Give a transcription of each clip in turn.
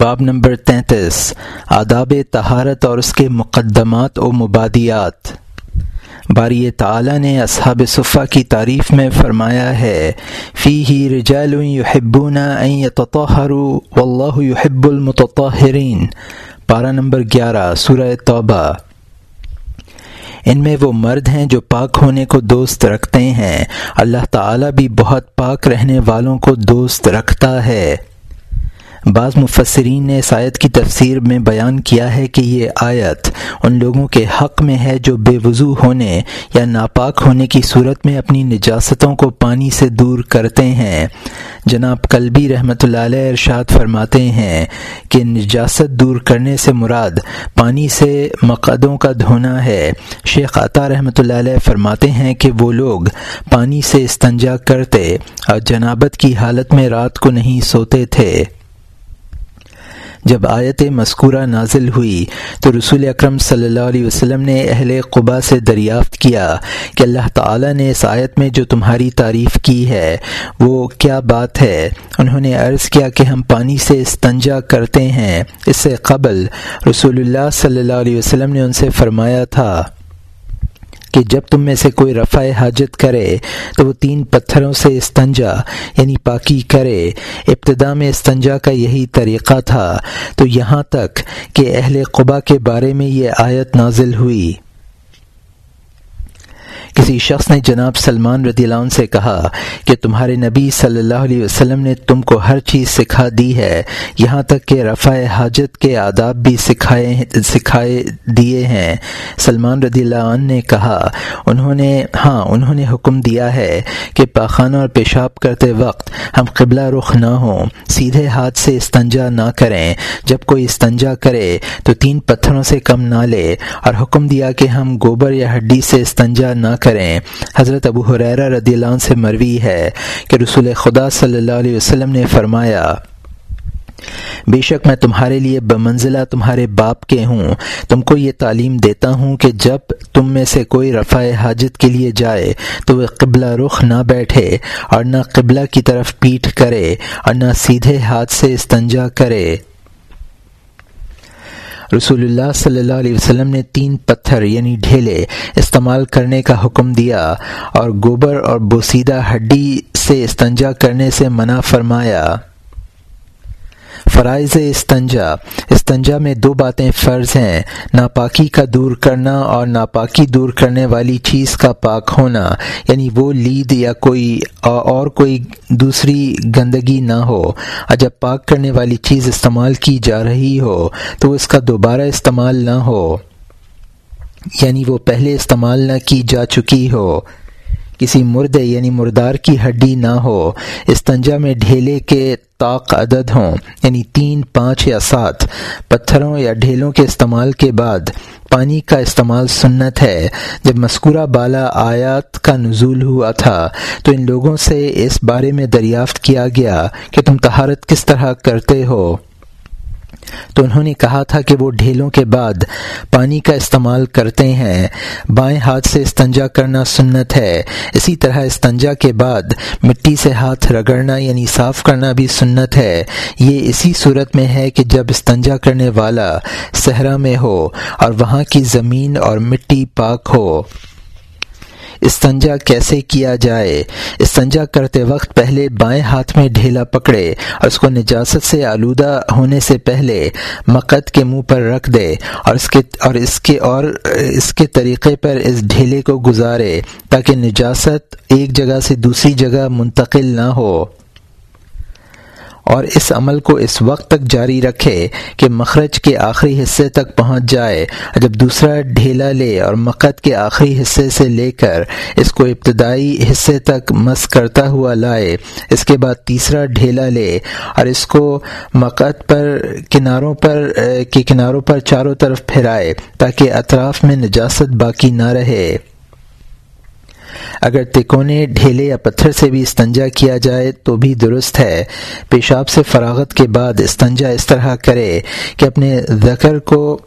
باب نمبر تینتیس، آداب تہارت اور اس کے مقدمات و مبادیات۔ باری تعالی نے اصحاب صفحہ کی تعریف میں فرمایا ہے فی ہی رجال یحبون ان یتطہروا واللہ یحب المتطہرین۔ پارہ نمبر گیارہ، سورہ توبہ۔ ان میں وہ مرد ہیں جو پاک ہونے کو دوست رکھتے ہیں۔ اللہ تعالی بھی بہت پاک رہنے والوں کو دوست رکھتا ہے۔ بعض مفسرین نے اس آیت کی تفسیر میں بیان کیا ہے کہ یہ آیت ان لوگوں کے حق میں ہے جو بے وضو ہونے یا ناپاک ہونے کی صورت میں اپنی نجاستوں کو پانی سے دور کرتے ہیں۔ جناب کلبی رحمۃ اللہ علیہ ارشاد فرماتے ہیں کہ نجاست دور کرنے سے مراد پانی سے مقدوں کا دھونا ہے۔ شیخ عطا رحمۃ اللہ علیہ فرماتے ہیں کہ وہ لوگ پانی سے استنجا کرتے اور جنابت کی حالت میں رات کو نہیں سوتے تھے۔ جب آیت مذکورہ نازل ہوئی تو رسول اکرم صلی اللہ علیہ وسلم نے اہل قبا سے دریافت کیا کہ اللہ تعالیٰ نے اس آیت میں جو تمہاری تعریف کی ہے، وہ کیا بات ہے؟ انہوں نے عرض کیا کہ ہم پانی سے استنجا کرتے ہیں۔ اس سے قبل رسول اللہ صلی اللہ علیہ وسلم نے ان سے فرمایا تھا کہ جب تم میں سے کوئی رفع حاجت کرے تو وہ تین پتھروں سے استنجا یعنی پاکی کرے۔ ابتدا میں استنجا کا یہی طریقہ تھا۔ تو یہاں تک کہ اہل قبا کے بارے میں یہ آیت نازل ہوئی۔ کسی شخص نے جناب سلمان رضی اللہ عنہ سے کہا کہ تمہارے نبی صلی اللہ علیہ وسلم نے تم کو ہر چیز سکھا دی ہے، یہاں تک کہ رفع حاجت کے آداب بھی سکھائے سکھائے دیے ہیں۔ سلمان رضی اللہ عنہ نے کہا، انہوں نے ہاں انہوں نے حکم دیا ہے کہ پاخانہ اور پیشاب کرتے وقت ہم قبلہ رخ نہ ہوں، سیدھے ہاتھ سے استنجا نہ کریں۔ جب کوئی استنجا کرے تو تین پتھروں سے کم نہ لے، اور حکم دیا کہ ہم گوبر یا ہڈی سے استنجا نہ کریں۔ حضرت ابو حریرہ رضی اللہ عنہ سے مروی ہے کہ رسول خدا صلی اللہ علیہ وسلم نے فرمایا، بے شک میں تمہارے لیے بمنزلہ تمہارے باپ کے ہوں۔ تم کو یہ تعلیم دیتا ہوں کہ جب تم میں سے کوئی رفع حاجت کے لیے جائے تو وہ قبلہ رخ نہ بیٹھے اور نہ قبلہ کی طرف پیٹھ کرے اور نہ سیدھے ہاتھ سے استنجا کرے۔ رسول اللہ صلی اللہ علیہ وسلم نے تین پتھر یعنی ڈھیلے استعمال کرنے کا حکم دیا اور گوبر اور بوسیدہ ہڈی سے استنجا کرنے سے منع فرمایا۔ فرائض استنجا۔ استنجا میں دو باتیں فرض ہیں، ناپاکی کا دور کرنا اور ناپاکی دور کرنے والی چیز کا پاک ہونا۔ یعنی وہ لید یا کوئی اور کوئی دوسری گندگی نہ ہو۔ اور جب پاک کرنے والی چیز استعمال کی جا رہی ہو، تو اس کا دوبارہ استعمال نہ ہو۔ یعنی وہ پہلے استعمال نہ کی جا چکی ہو۔ کسی مردے یعنی مردار کی ہڈی نہ ہو، استنجا میں ڈھیلے کے طاق عدد ہوں یعنی تین، پانچ یا سات۔ پتھروں یا ڈھیلوں کے استعمال کے بعد پانی کا استعمال سنت ہے۔ جب مذکورہ بالا آیات کا نزول ہوا تھا، تو ان لوگوں سے اس بارے میں دریافت کیا گیا کہ تم تہارت کس طرح کرتے ہو۔ تو انہوں نے کہا تھا کہ وہ ڈھیلوں کے بعد پانی کا استعمال کرتے ہیں۔ بائیں ہاتھ سے استنجا کرنا سنت ہے۔ اسی طرح استنجا کے بعد مٹی سے ہاتھ رگڑنا یعنی صاف کرنا بھی سنت ہے۔ یہ اسی صورت میں ہے کہ جب استنجا کرنے والا صحرا میں ہو اور وہاں کی زمین اور مٹی پاک ہو۔ استنجا کیسے کیا جائے؟ استنجا کرتے وقت پہلے بائیں ہاتھ میں ڈھیلا پکڑے اور اس کو نجاست سے آلودہ ہونے سے پہلے مقد کے منہ پر رکھ دے اور اس کے اور اس کے اور اس کے طریقے پر اس ڈھیلے کو گزارے تاکہ نجاست ایک جگہ سے دوسری جگہ منتقل نہ ہو۔ اور اس عمل کو اس وقت تک جاری رکھے کہ مخرج کے آخری حصے تک پہنچ جائے۔ جب دوسرا ڈھیلا لے اور مقد کے آخری حصے سے لے کر اس کو ابتدائی حصے تک مس کرتا ہوا لائے، اس کے بعد تیسرا ڈھیلا لے اور اس کو مقد پر کناروں پر، کے کناروں پر چاروں طرف پھیرائے تاکہ اطراف میں نجاست باقی نہ رہے۔ اگر تکونے ڈھیلے یا پتھر سے بھی استنجا کیا جائے تو بھی درست ہے۔ پیشاب سے فراغت کے بعد استنجا اس طرح کرے کہ اپنے ذکر کو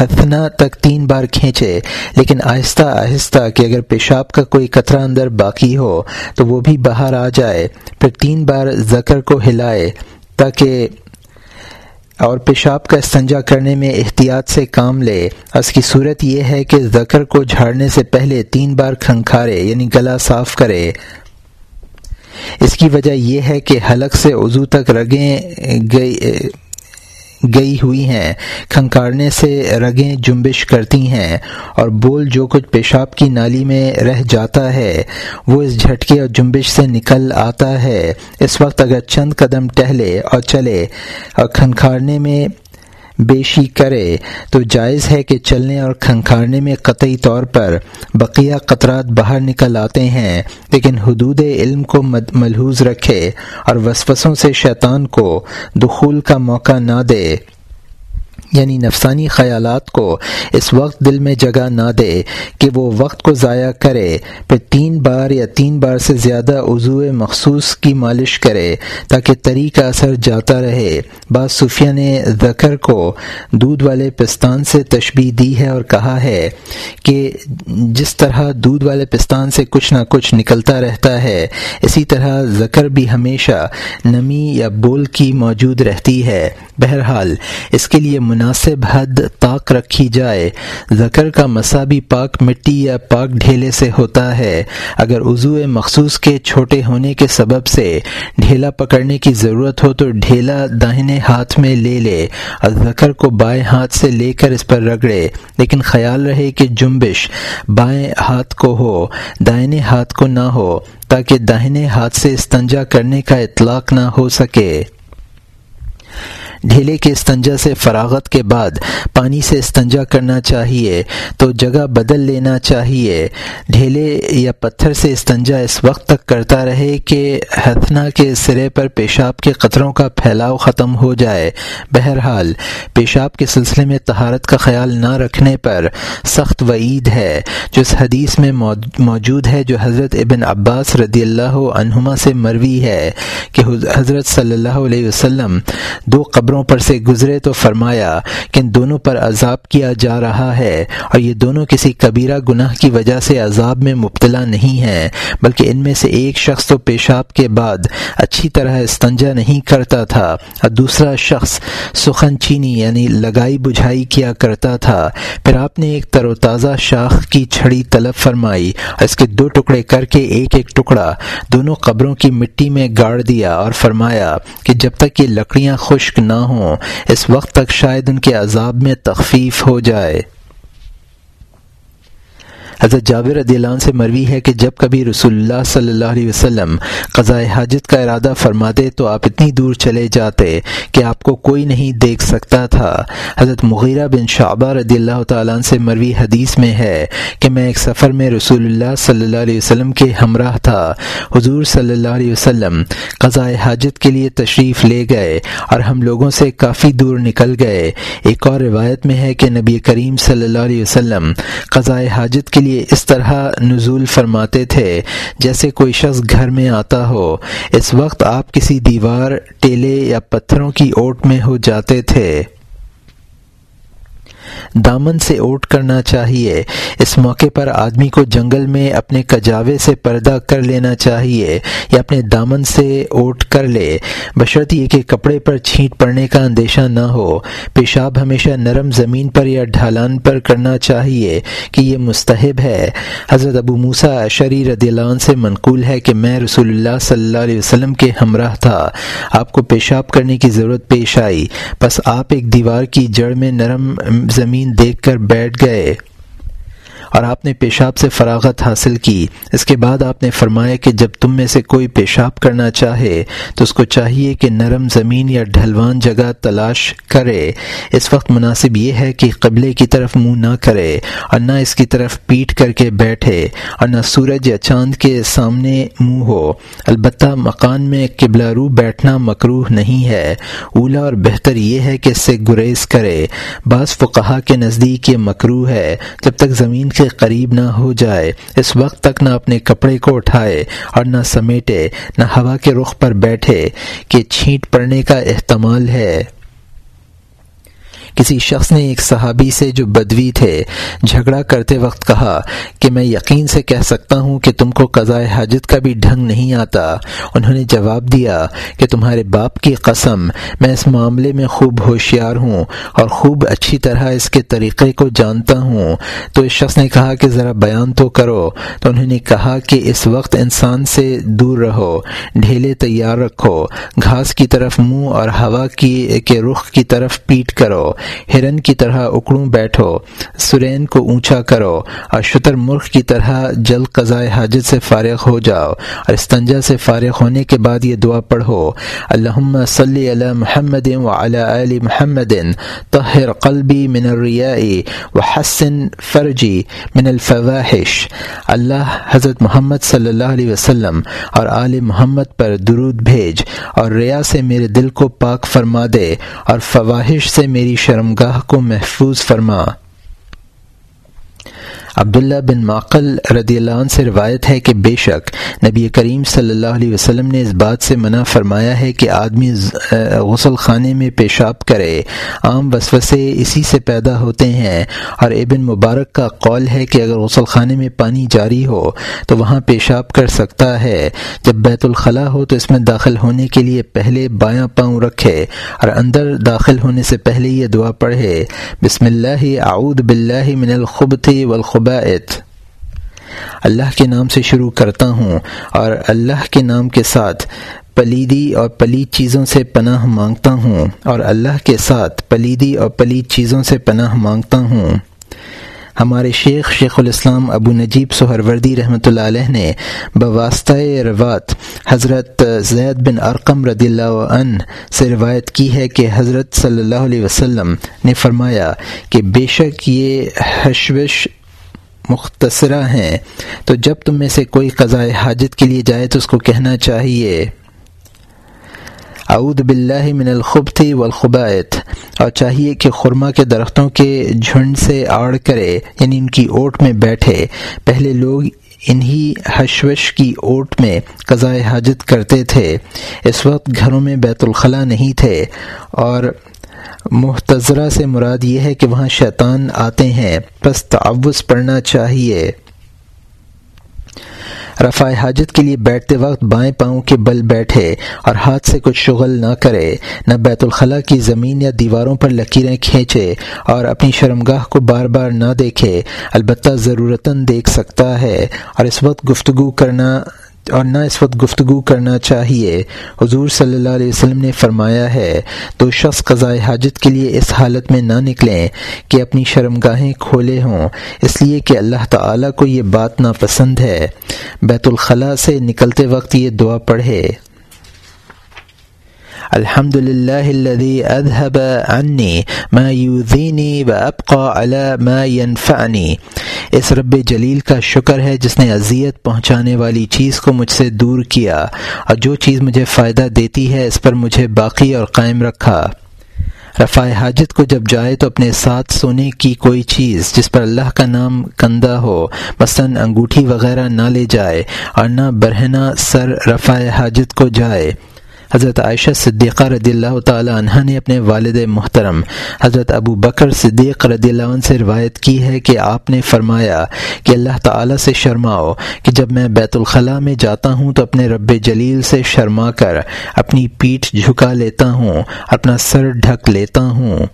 ہتھنا تک تین بار کھینچے۔ لیکن آہستہ آہستہ کہ اگر پیشاب کا کوئی قطرہ اندر باقی ہو تو وہ بھی باہر آ جائے۔ پھر تین بار زکر کو ہلائے تاکہ اور پیشاب کا استنجا کرنے میں احتیاط سے کام لے۔ اس کی صورت یہ ہے کہ زکر کو جھاڑنے سے پہلے تین بار کھنکھارے یعنی گلا صاف کرے۔ اس کی وجہ یہ ہے کہ حلق سے عضو تک رگیں گئی گئی ہوئی ہیں، کھنکارنے سے رگیں جنبش کرتی ہیں اور بول جو کچھ پیشاب کی نالی میں رہ جاتا ہے، وہ اس جھٹکے اور جنبش سے نکل آتا ہے۔ اس وقت اگر چند قدم ٹہلے اور چلے اور کھنکھارنے میں بیشی کرے تو جائز ہے کہ چلنے اور کھنکھارنے میں قطعی طور پر بقیہ قطرات باہر نکل آتے ہیں، لیکن حدود علم کو ملحوظ رکھے اور وسوسوں سے شیطان کو دخول کا موقع نہ دے۔ یعنی نفسانی خیالات کو اس وقت دل میں جگہ نہ دے کہ وہ وقت کو ضائع کرے، پھر تین بار یا تین بار سے زیادہ عضو مخصوص کی مالش کرے تاکہ تری کا اثر جاتا رہے۔ بعض صوفیہ نے ذکر کو دودھ والے پستان سے تشبیح دی ہے اور کہا ہے کہ جس طرح دودھ والے پستان سے کچھ نہ کچھ نکلتا رہتا ہے، اسی طرح ذکر بھی ہمیشہ نمی یا بول کی موجود رہتی ہے۔ بہرحال، اس کے لیے مناسب حد طاق رکھی جائے۔ زکر کا مسا بھی پاک مٹی یا پاک ڈھیلے سے ہوتا ہے۔ اگر عضو مخصوص کے چھوٹے ہونے کے سبب سے ڈھیلا پکڑنے کی ضرورت ہو تو ڈھیلا داہنے ہاتھ میں لے لے۔ اور زکر کو بائیں ہاتھ سے لے کر اس پر رگڑے۔ لیکن خیال رہے کہ جنبش بائیں ہاتھ کو ہو دائنے ہاتھ کو نہ ہو، تاکہ داہنے ہاتھ سے استنجا کرنے کا اطلاق نہ ہو سکے۔ ڈھیلے کے استنجا سے فراغت کے بعد پانی سے استنجا کرنا چاہیے، تو جگہ بدل لینا چاہیے۔ ڈھیلے یا پتھر سے استنجا اس وقت تک کرتا رہے کہ ہتھنا کے سرے پر پیشاب کے قطروں کا پھیلاؤ ختم ہو جائے۔ بہرحال، پیشاب کے سلسلے میں تہارت کا خیال نہ رکھنے پر سخت وعید ہے، جو اس حدیث میں موجود ہے، جو حضرت ابن عباس رضی اللہ عنہما سے مروی ہے کہ حضرت صلی اللہ علیہ وسلم دو قبر قبروں پر سے گزرے تو فرمایا کہ ان دونوں پر عذاب کیا جا رہا ہے اور یہ دونوں کسی کبیرہ گناہ کی وجہ سے عذاب میں مبتلا نہیں ہیں، بلکہ ان میں سے ایک شخص تو پیشاب کے بعد اچھی طرح استنجا نہیں کرتا تھا اور دوسرا شخص سخن چینی یعنی لگائی بجھائی کیا کرتا تھا۔ پھر آپ نے ایک تر و تازہ شاخ کی چھڑی طلب فرمائی اور اس کے دو ٹکڑے کر کے ایک ایک ٹکڑا دونوں قبروں کی مٹی میں گاڑ دیا اور فرمایا کہ جب تک یہ لکڑیاں خشک نہ ہوں۔ اس وقت تک شاید ان کے عذاب میں تخفیف ہو جائے۔ حضرت جابر رضی اللہ عنہ سے مروی ہے کہ جب کبھی رسول اللہ صلی اللہ علیہ وسلم قضاء حاجت کا ارادہ فرماتے تو آپ اتنی دور چلے جاتے کہ آپ کو کوئی نہیں دیکھ سکتا تھا۔ حضرت مغیرہ بن شعبہ رضی اللہ تعالیٰ عنہ سے مروی حدیث میں ہے کہ میں ایک سفر میں رسول اللہ صلی اللہ علیہ وسلم کے ہمراہ تھا۔ حضور صلی اللہ علیہ وسلم قضاء حاجت کے لیے تشریف لے گئے اور ہم لوگوں سے کافی دور نکل گئے۔ ایک اور روایت میں ہے کہ نبی کریم صلی اللہ علیہ وسلم قضاء حاجت کے لیے اس طرح نزول فرماتے تھے جیسے کوئی شخص گھر میں آتا ہو۔ اس وقت آپ کسی دیوار، ٹیلے یا پتھروں کی اوٹ میں ہو جاتے تھے۔ دامن سے اوٹ کرنا چاہیے۔ اس موقع پر آدمی کو جنگل میں اپنے کجاوے سے پردہ کر لینا چاہیے یا اپنے دامن سے اوٹ کر لے۔ بشرط یہ کہ کپڑے پر چھینٹ پڑنے کا اندیشہ نہ ہو۔ پیشاب ہمیشہ نرم زمین پر یا ڈھالان پر کرنا چاہیے کہ یہ مستحب ہے۔ حضرت ابو موسا شری عنہ سے منقول ہے کہ میں رسول اللہ صلی اللہ علیہ وسلم کے ہمراہ تھا۔ آپ کو پیشاب کرنے کی ضرورت پیش آئی۔ بس آپ ایک دیوار کی جڑ میں نرم زمین زمین دیکھ کر بیٹھ گئے۔ اور آپ نے پیشاب سے فراغت حاصل کی۔ اس کے بعد آپ نے فرمایا کہ جب تم میں سے کوئی پیشاب کرنا چاہے تو اس کو چاہیے کہ نرم زمین یا ڈھلوان جگہ تلاش کرے۔ اس وقت مناسب یہ ہے کہ قبلے کی طرف منہ نہ کرے اور نہ اس کی طرف پیٹ کر کے بیٹھے اور نہ سورج یا چاند کے سامنے منہ ہو۔ البتہ مکان میں قبلہ رو بیٹھنا مکروح نہیں ہے۔ اولا اور بہتر یہ ہے کہ اس سے گریز کرے۔ بعض فقہا کے نزدیک یہ مکروح ہے۔ جب تک زمین کے قریب نہ ہو جائے، اس وقت تک نہ اپنے کپڑے کو اٹھائے اور نہ سمیٹے، نہ ہوا کے رخ پر بیٹھے کہ چھینٹ پڑنے کا احتمال ہے۔ کسی شخص نے ایک صحابی سے جو بدوی تھے، جھگڑا کرتے وقت کہا کہ میں یقین سے کہہ سکتا ہوں کہ تم کو قضاء حاجت کا بھی ڈھنگ نہیں آتا۔ انہوں نے جواب دیا کہ تمہارے باپ کی قسم، میں اس معاملے میں خوب ہوشیار ہوں اور خوب اچھی طرح اس کے طریقے کو جانتا ہوں۔ تو اس شخص نے کہا کہ ذرا بیان تو کرو۔ تو انہوں نے کہا کہ اس وقت انسان سے دور رہو، ڈھیلے تیار رکھو، گھاس کی طرف منہ اور ہوا کی، کے رخ کی طرف پیٹ کرو۔ ہرن کی طرح اکڑوں بیٹھو، سرین کو اونچا کرو اور شتر مرخ کی طرح جل قضاء حاجت سے فارغ ہو جاؤ، اور استنجا سے فارغ ہونے کے بعد یہ دعا پڑھو اللہ صلی علی محمد علی محمد، طہر قلبی من الریاء و حسن فرجی من الفواحش۔ اللہ حضرت محمد صلی اللہ علیہ وسلم اور آل محمد پر درود بھیج، اور ریا سے میرے دل کو پاک فرما دے، اور فواہش سے میری شرمگاہ کو محفوظ فرما۔ عبداللہ بن معقل رضی اللہ عنہ سے روایت ہے کہ بے شک نبی کریم صلی اللہ علیہ وسلم نے اس بات سے منع فرمایا ہے کہ آدمی غسل خانے میں پیشاب کرے۔ عام وسوسے اسی سے پیدا ہوتے ہیں۔ اور ابن مبارک کا قول ہے کہ اگر غسل خانے میں پانی جاری ہو تو وہاں پیشاب کر سکتا ہے۔ جب بیت الخلاء ہو تو اس میں داخل ہونے کے لیے پہلے بایاں پاؤں رکھے اور اندر داخل ہونے سے پہلے یہ دعا پڑھے۔ بسم اللہ، اعوذ باللہ من الخبت والخب اللہ کے نام سے شروع کرتا ہوں اور اللہ کے نام کے ساتھ پلیدی اور پلید چیزوں سے پناہ مانگتا ہوں اور اللہ کے ساتھ پلیدی اور پلید چیزوں سے پناہ مانگتا ہوں۔ ہمارے شیخ شیخ الاسلام ابو نجیب سہروردی رحمۃ اللہ علیہ نے بواسطۂ روات حضرت زید بن ارقم رضی اللہ عنہ سے روایت کی ہے کہ حضرت صلی اللہ علیہ وسلم نے فرمایا کہ بے شک یہ حشوش مختصرہ ہیں۔ تو جب تم میں سے کوئی قضاء حاجت کے لیے جائے تو اس کو کہنا چاہیے۔ اعوذ باللہ من الخبت والخبائت اور چاہیے کہ خرما کے درختوں کے جھنڈ سے آڑ کرے یعنی ان کی اوٹ میں بیٹھے۔ پہلے لوگ انہی حشوش کی اوٹ میں قضاء حاجت کرتے تھے۔ اس وقت گھروں میں بیت الخلاء نہیں تھے۔ اور محتضرہ سے مراد یہ ہے کہ وہاں شیطان آتے ہیں۔ بس تعوض پڑھنا چاہیے۔ رفع حاجت کے لیے بیٹھتے وقت بائیں پاؤں کے بل بیٹھے اور ہاتھ سے کچھ شغل نہ کرے، نہ بیت الخلاء کی زمین یا دیواروں پر لکیریں کھینچے اور اپنی شرمگاہ کو بار بار نہ دیکھے، البتہ ضرورتاً دیکھ سکتا ہے اور اس وقت گفتگو کرنا اور نہ اس وقت گفتگو کرنا چاہیے۔ حضور صلی اللہ علیہ وسلم نے فرمایا ہے تو شخص قضاء حاجت کے لیے اس حالت میں نہ نکلیں کہ اپنی شرمگاہیں کھولے ہوں۔ اس لیے کہ اللہ تعالیٰ کو یہ بات ناپسند ہے۔ بیت الخلاء سے نکلتے وقت یہ دعا پڑھے۔ الحمد للہ الذي اذهب عني ما يؤذيني وابقى على ما ينفعني اس رب جلیل کا شکر ہے جس نے اذیت پہنچانے والی چیز کو مجھ سے دور کیا اور جو چیز مجھے فائدہ دیتی ہے اس پر مجھے باقی اور قائم رکھا۔ رفع حاجت کو جب جائے تو اپنے ساتھ سونے کی کوئی چیز جس پر اللہ کا نام کندہ ہو، مثلاً انگوٹھی وغیرہ نہ لے جائے اور نہ برہنہ سر رفع حاجت کو جائے۔ حضرت عائشہ صدیقہ رضی اللہ تعالی عنہ نے اپنے والد محترم حضرت ابو بکر صدیق رضی اللہ عنہ سے روایت کی ہے کہ آپ نے فرمایا کہ اللہ تعالی سے شرماؤ کہ جب میں بیت الخلاء میں جاتا ہوں تو اپنے رب جلیل سے شرما کر اپنی پیٹھ جھکا لیتا ہوں، اپنا سر ڈھک لیتا ہوں۔